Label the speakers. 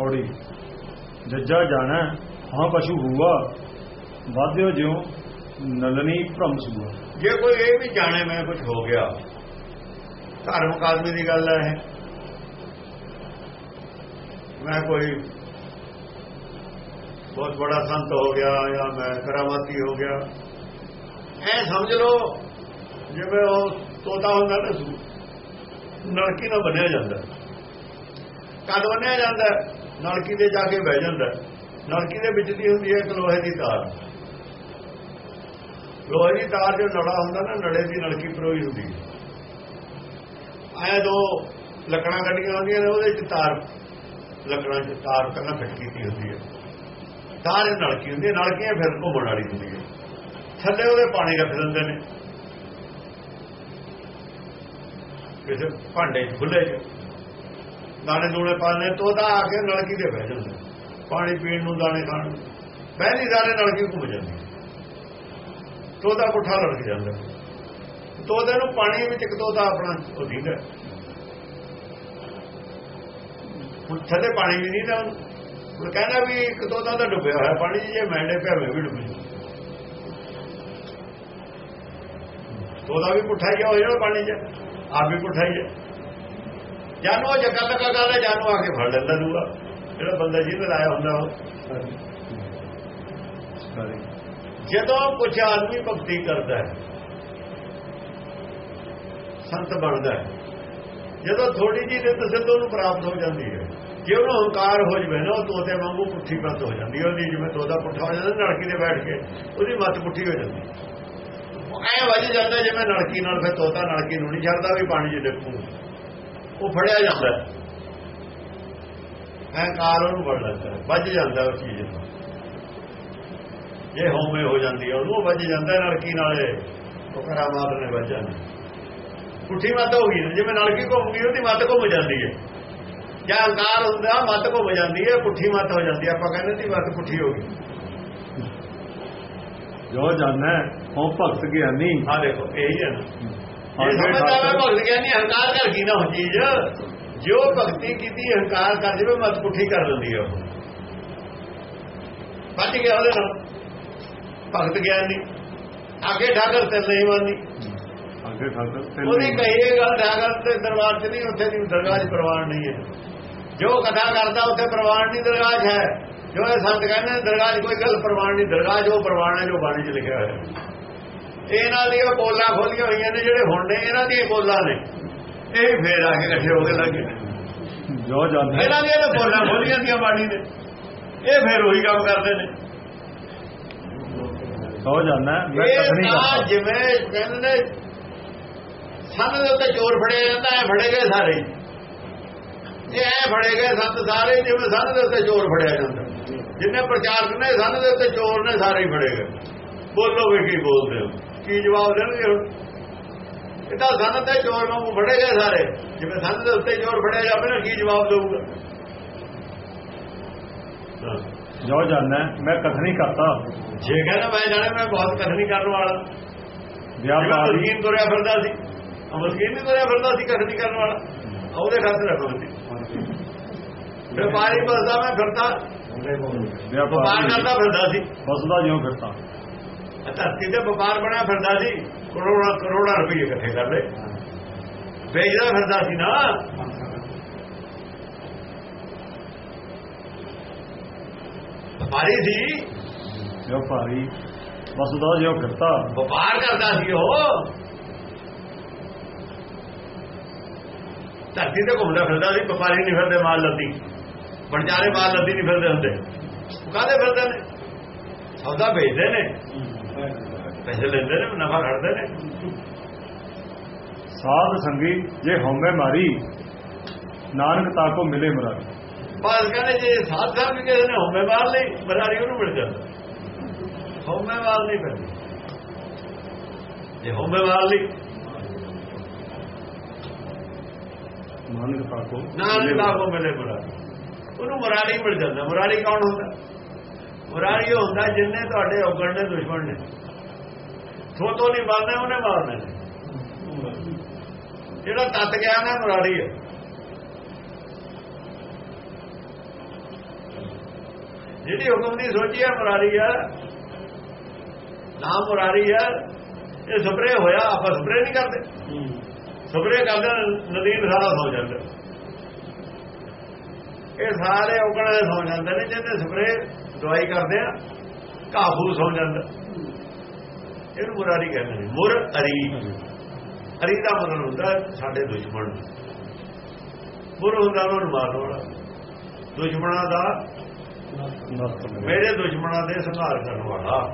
Speaker 1: ਪੌੜੀ। ਜੱਜਾ ਜਾਣਾ, ਹਾਂ ਪਸ਼ੂ ਹੂਆ। ਵਾਧਿਓ ਜਿਉ ਨਲਨੀ ਭ੍ਰਮ ਸੂਆ।
Speaker 2: ਜੇ ਕੋਈ ਇਹ ਵੀ ਜਾਣੇ ਮੈਂ ਕੁਝ ਹੋ ਗਿਆ ਧਾਰਮਿਕ ਆਦਮੀ ਦੀ ਗੱਲ ਹੈ ਮੈਂ ਕੋਈ ਬਹੁਤ ਬੜਾ ਸੰਤ ਹੋ ਗਿਆ ਜਾਂ ਮੈਂ ਕਰਾਮਾਤੀ ਹੋ ਗਿਆ। ਐ ਸਮਝ ਲਓ, ਜਿਵੇਂ ਉਹ ਤੋਤਾ ਹੁੰਦਾ ਨਾ ਨਰਕੀ ਦਾ ਬਣਿਆ ਜਾਂਦਾ। ਕਦ ਬਣਿਆ ਜਾਂਦਾ? ਨਲਕੀ ਦੇ ਜਾ ਕੇ ਬਹਿ ਜਾਂਦਾ। ਨਲਕੀ ਦੇ ਵਿੱਚ ਦੀ ਹੁੰਦੀ ਹੈ ਇੱਕ ਲੋਹੇ ਦੀ ਤਾਰ। ਲੋਹੇ ਦੀ ਤਾਰ ਜੋ ਨੜਾ ਹੁੰਦਾ ਨਾ ਨੜੇ ਦੀ ਨਲਕੀ ਪਰੋਈ ਹੁੰਦੀ। ਹੈ ਆਇਆ ਦੋ ਲੱਕੜਾਂ ਕੱਢੀਆਂ ਹੁੰਦੀਆਂ ਨੇ, ਉਹਦੇ ਚ ਤਾਰ, ਲੱਕੜਾਂ ਚ ਤਾਰ ਕੰਨਾਂ ਫਿੱਟ ਕੀਤੀ ਹੁੰਦੀ ਹੈ। ਤਾਰ ਨਲਕੀ ਹੁੰਦੀ ਹੈ, ਨਲਕੀਆਂ ਫਿਰ ਘੁੰਮਣ ਵਾਲੀ ਹੁੰਦੀ ਹੈ। ਥੱਲੇ ਉਹਦੇ ਪਾਣੀ ਰੱਖ ਦਿੰਦੇ ਨੇ। ਕਿਸੇ ਭਾਂਡੇ ਖੁੱਲੇ ਚ ਦਾਣੇ ਦੂਣੇ ਪਾਲਨੇ ਤੋਤਾ ਆ ਕੇ ਨਲਕੀ ਤੇ ਬਹਿ ਜਾਂਦਾ ਪਾਣੀ ਪੀਣ ਨੂੰ ਦਾਣੇ ਖਾਣ ਨੂੰ। ਪਹਿਲੀ ਦਾਣੇ ਨਲਕੀ ਘੁੰਮ ਜਾਂਦੀ ਤੋਤਾ ਪੁੱਠਾ ਲੜਕ ਜਾਂਦਾ। ਤੋਤੇ ਨੂੰ ਪਾਣੀ ਵਿੱਚ ਇੱਕ ਤੋਤਾ ਆਪਣਾ ਉਹ ਦੀਦਾ। ਹੁਣ ਥੱਲੇ ਪਾਣੀ ਵੀ ਨਹੀਂ ਤਾਂ ਉਹ ਕਹਿੰਦਾ ਵੀ ਇੱਕ ਤੋਤਾ ਤਾਂ ਡੁੱਬਿਆ ਹੋਇਆ, ਪਾਣੀ ਜੇ ਮੈਂਡੇ ਭਾਵੇਂ ਵੀ ਡੁੱਬੇ ਤੋਤਾ ਵੀ ਪੁੱਠਾ ਹੀ ਹੋ ਹੋਇਆ ਪਾਣੀ 'ਚ ਆਪ ਵੀ ਪੁੱਠਾ ਹੀ ਹੈ ਜਾਨੂ ਉਹ ਜੱਗਾ ਤੱਕਾ ਗੱਲ ਹੈ ਜਾਨੂ ਆ ਕੇ ਫੜ ਲੈਂਦਾ ਦੂਆ। ਜਿਹੜਾ ਬੰਦਾ ਜੀ ਲਾਇਆ ਹੁੰਦਾ ਉਹ। ਜਦੋਂ ਕੁਝ ਆਦਮੀ ਭਗਤੀ ਕਰਦਾ ਹੈ ਸੰਤ ਬਣਦਾ ਹੈ ਜਦੋਂ ਥੋੜੀ ਜੀ ਦਿੱਤ ਤਸੱਦੋ ਨੂੰ ਪ੍ਰਾਪਤ ਹੋ ਜਾਂਦੀ ਹੈ ਜੇ ਉਹਨੂੰ ਹੰਕਾਰ ਹੋ ਜਵੇ ਨਾ ਉਹ ਤੋਤੇ ਵਾਂਗੂ ਪੁੱਠੀ ਪੱਤ ਹੋ ਜਾਂਦੀ ਹੈ। ਉਹਦੀ ਜਿਵੇਂ ਤੋਤਾ ਪੁੱਠਾ ਹੋ ਜਾਂਦਾ ਨਲਕੀ ਤੇ ਬੈਠ ਕੇ ਉਹਦੀ ਮੱਤ ਪੁੱਠੀ ਹੋ ਜਾਂਦੀ ਐ ਵਜ ਜਾਂਦਾ ਜਿਵੇਂ ਨਲਕੀ ਨਾਲ ਫਿਰ ਤੋਤਾ ਨਲਕੀ ਨੂੰ ਨਹੀਂ ਛੱਡਦਾ ਵੀ ਪਾਣੀ 'ਚ ਡਿੱਪੂ ਉਹ ਫੜਿਆ ਜਾਂਦਾ ਅਹੰਕਾਰ ਉਹਨੂੰ ਫੜ ਲੈਂਦਾ ਵੱਜ ਜਾਂਦਾ ਉਹ ਚੀਜ਼ ਜੇ ਹੋਵੇ ਹੋ ਜਾਂਦੀ ਹੈ ਉਹਨੂੰ ਵੱਜ ਜਾਂਦਾ ਨਲਕੀ ਨਾਲੇ ਉਹ ਕਰਾਮਾਤ ਨੇ ਵੱਜਾ ਪੁੱਠੀ ਮੱਤ ਹੋ ਗਈ ਜਿਵੇਂ ਨਲਕੀ ਘੁੰਮ ਗਈ ਉਹਦੀ ਮੱਤ ਘੁੰਮ ਜਾਂਦੀ ਹੈ। ਜਾਂ ਅਹੰਕਾਰ ਹੁੰਦਾ ਮੱਤ ਘੁੰਮ ਜਾਂਦੀ ਹੈ ਪੁੱਠੀ ਮੱਤ ਹੋ ਜਾਂਦੀ ਹੈ। ਆਪਾਂ ਕਹਿੰਦੇ ਦੀ ਮੱਤ ਪੁੱਠੀ ਹੋ ਗਈ।
Speaker 1: ਜੋ ਜਾਣਨਾ ਹਉ ਭਗਤ ਗਿਆਨੀ।
Speaker 2: ਆ ਦੇਖੋ ਇਹੀ ਹੈ
Speaker 1: ਜੇ
Speaker 2: ਸਮਝਦਾ ਭਗਤ ਗਿਆਨੀ ਹੰਕਾਰ ਕਰ ਕੀ ਨਾ ਹੋ ਚੀਜ਼। ਜੋ ਭਗਤੀ ਕੀਤੀ ਹੰਕਾਰ ਕਰ ਜਵੇ ਮਤ ਪੁੱਠੀ ਕਰ ਦਿੰਦੀ ਆ ਵੱਜ ਗਿਆ ਉਹਦੇ ਨਾਲ। ਭਗਤ ਗਿਆਨੀ ਅੱਗੇ ਠਾਕਰ ਤੇ ਨਹੀਂ। ਮੰਨੀ
Speaker 1: ਅੱਗੇ ਠਾਕਰ ਤੇ
Speaker 2: ਉਹਦੀ ਕਹੀ ਗੱਲ ਠਾਕਰ ਤੇ ਦਰਬਾਰ 'ਚ ਨਹੀਂ ਉੱਥੇ ਦੀ ਦਰਗਾਹ 'ਚ ਪ੍ਰਵਾਨ ਨਹੀਂ ਹੈ। ਜੋ ਕਥਾ ਕਰਦਾ ਉੱਥੇ ਪ੍ਰਵਾਨ ਨਹੀਂ ਦਰਗਾਹ ਹੈ। ਜੋ ਇਹ ਸੰਤ ਕਹਿੰਦੇ ਦਰਗਾਹ 'ਚ ਕੋਈ ਗੱਲ ਪ੍ਰਵਾਨ ਨਹੀਂ ਦਰਗਾਹ ਜੋ ਪ੍ਰਵਾਨ ਹੈ ਜੋ ਬਾਣੀ 'ਚ ਲਿਖਿਆ ਹੋਇਆ। ਇਹਨਾਂ ਦੀ ਉਹ ਬੋਲਾਂ ਖੋਲੀਆਂ ਹੋਈਆਂ ਨੇ ਜਿਹੜੇ ਹੁਣ ਨੇ ਇਹਨਾਂ ਦੀਆਂ ਬੋਲਾਂ ਨੇ। ਇਹ ਫੇਰ ਆ ਕੇ ਇਕੱਠੇ ਹੋ ਕੇ ਲੱਗੇ
Speaker 1: ਜੋ ਜਾਂਦੇ
Speaker 2: ਇਹਨਾਂ ਦੀਆਂ ਬੋਲਾਂ ਖੋਲੀਆਂ ਦੀਆਂ ਬਾਣੀ ਦੇ ਇਹ ਫੇਰ ਉਹੀ ਕੰਮ ਕਰਦੇ ਨੇ।
Speaker 1: ਹੋ ਜਾਂਦਾ ਮੈਂ
Speaker 2: ਕਸਨੀ
Speaker 1: ਕਰਦਾ।
Speaker 2: ਜਿਵੇਂ ਕਹਿੰਦੇ ਸਾਨੂੰ ਦੇ ਉੱਤੇ ਚੋਰ ਫੜਿਆ ਜਾਂਦਾ ਐ ਫੜੇ ਗਏ ਸਾਰੇ। ਇਹ ਐ ਫੜੇ ਗਏ ਸੰਤ ਸਾਰੇ ਜਿਵੇਂ ਸਾਨੂੰ ਦੇ ਉੱਤੇ ਚੋਰ ਫੜਿਆ ਜਾਂਦਾ। ਜਿੰਨੇ ਪ੍ਰਚਾਰਕ ਨੇ ਸਾਨੂੰ ਦੇ ਉੱਤੇ ਚੋਰ ਨੇ ਸਾਰੇ ਹੀ ਫੜੇ ਗਏ। ਬੋਲੋ ਵੀ ਕੀ ਬੋਲਦੇ ਹੋ। ਕੀ ਜਵਾਬ ਦੇਣਗੇ ਹੁਣ? ਇਹ ਤਾਂ ਸੰਨ ਤੇ ਚੋਰ ਨੂੰ ਫੜੇ ਗਏ ਸਾਰੇ। ਜਿਵੇਂ ਸੰਨ ਦੇ ਉੱਤੇ ਚੋਰ ਫੜਿਆ ਜਾਵੇ ਨਾ ਕੀ ਜਵਾਬ ਦੇਊਗਾ?
Speaker 1: ਜੋ ਜਾਣਾ ਮੈਂ ਕਥਨੀ ਕਰਤਾ।
Speaker 2: ਜੇ ਕਹਿੰਦਾ ਮੈਂ ਜਾਣਾ ਮੈਂ ਬਹੁਤ ਕਥਨੀ ਕਰਨ ਵਾਲਾ।
Speaker 1: ਵਿਆਪਾਰ
Speaker 2: ਦੀਨ ਤੁਰਿਆ ਫਿਰਦਾ ਸੀ। ਅਮਲਕੀਨ ਵੀ ਤੁਰਿਆ ਫਿਰਦਾ ਸੀ ਕਥਨੀ ਕਰਨ ਵਾਲਾ। ਉਹਦੇ ਖਾਤਰ ਰੱਖੋ ਜੀ ਵਪਾਰੀ ਬਸਦਾ ਮੈਂ ਫਿਰਦਾ। ਵਪਾਰ ਕਰਦਾ ਫਿਰਦਾ ਸੀ।
Speaker 1: ਬਸਦਾ ਜਿਉਂ ਫਿਰਦਾ।
Speaker 2: ਧਰਤੀ ਤੇ ਵਪਾਰ ਬਣਾ ਫਿਰਦਾ ਸੀ ਕਰੋੜਾ ਕਰੋੜਾ ਰੁਪਏ ਇਕੱਠੇ ਕਰ ਲਏ ਵੇਚਦਾ ਫਿਰਦਾ ਸੀ ਨਾ। ਵਪਾਰੀ ਸੀ।
Speaker 1: ਵਪਾਰੀ ਬਸ ਉਹਦਾ ਜੋ ਕਰਤਾ।
Speaker 2: ਵਪਾਰ ਕਰਦਾ ਸੀ ਉਹ। ਧਰਤੀ ਤੇ ਘੁੰਮਦਾ ਫਿਰਦਾ ਸੀ ਵਪਾਰੀ ਨਹੀਂ ਫਿਰਦੇ ਮਾਲ ਲੱਦੀ। ਬਣਜਾਰੇ ਮਾਲ ਲੱਦੀ ਨਹੀਂ ਫਿਰਦੇ ਹੁੰਦੇ। ਕਾਹਦੇ ਫਿਰਦੇ ਨੇ? ਸੌਦਾ ਵੇਚਦੇ ਨੇ। ਪੈਸੇ ਲੈਂਦੇ ਨੇ ਨਫਾ ਖੜਦੇ ਨੇ?
Speaker 1: ਸਾਧ ਸੰਗੀ ਜੇ ਹਉਮੈ ਮਾਰੀ ਨਾਨਕ ਤਾਂ ਕੋ ਮਿਲੇ ਮਰਾਰੀ।
Speaker 2: ਬਾਸ ਕਹਿੰਦੇ ਜੇ ਸਾਧ ਸਾਹਿਬ ਵੀ ਕਿਸੇ ਹਉਮੈ ਮਾਰ ਲਈ ਮਰਾਰੀ ਉਹਨੂੰ ਮਿਲ ਜਾਂਦਾ। ਹਉਮੈ ਮਾਰ ਲਈ ਪੈਂਦੀ ਜੇ ਹਉਮੈ ਮਾਰ ਲਈ
Speaker 1: ਨਾਨਕ
Speaker 2: ਤਾਂ ਕੋ ਮਿਲੇ ਮਰਾਰੀ। ਉਹਨੂੰ ਮਰਾਰੀ ਮਿਲ ਜਾਂਦਾ। ਮਰਾਰੀ ਕੌਣ ਹੁੰਦਾ? ਮੁਰਾਰੀ ਹੁੰਦਾ ਜਿੰਨੇ ਤੁਹਾਡੇ ਔਗਣ ਦੇ ਦੁਸ਼ਮਣ ਨੇ। ਥੋਤੋਂ ਨਹੀਂ ਬੰਨਣਾ ਉਹਨੇ ਮਾਰਨਾ। ਜਿਹੜਾ ਤਤ ਗਿਆ ਨਾ, ਮੁਰਾਰੀ ਹੈ। ਜਿਹੜੀ ਹੁਕਮ ਦੀ ਸੋਚੀ ਹੈ, ਮੁਰਾਰੀ ਹੈ। ਨਾਮ ਮੁਰਾਰੀ ਹੈ। ਇਹ ਸਪਰੇ ਹੋਇਆ, ਆਪਾਂ ਸਪਰੇ ਨਹੀਂ ਕਰਦੇ। ਸਪਰੇ ਕਰਦੇ, ਨਦੀਨ ਸਾਰਾ ਸੌ ਜਾਂਦਾ। ਇਹ ਸਾਰੇ ਔਗਣ ਦੇ ਸੌ ਜਾਂਦੇ ਨੇ, ਜਿਹਨੇ ਸਪਰੇ ਦਵਾਈ ਕਰਦੇ ਆ ਕਾਬੂ ਸੌ ਜਾਂਦਾ। ਇਹਨੂੰ ਮੁਰਾਰੀ ਕਹਿੰਦੇ ਨੇ। ਮੁਰ ਅਰੀ। ਅਰੀ ਦਾ ਮਤਲਬ ਹੁੰਦਾ ਸਾਡੇ ਦੁਸ਼ਮਣ ਮੁਰ ਹੁੰਦਾ ਉਹਨਾਂ ਨੂੰ ਮਾਰਨ ਵਾਲਾ। ਦੁਸ਼ਮਣਾਂ ਦਾ ਮੇਰੇ ਦੁਸ਼ਮਣਾਂ ਦੇ ਸੰਘਾਰ ਕਰਨ ਵਾਲਾ।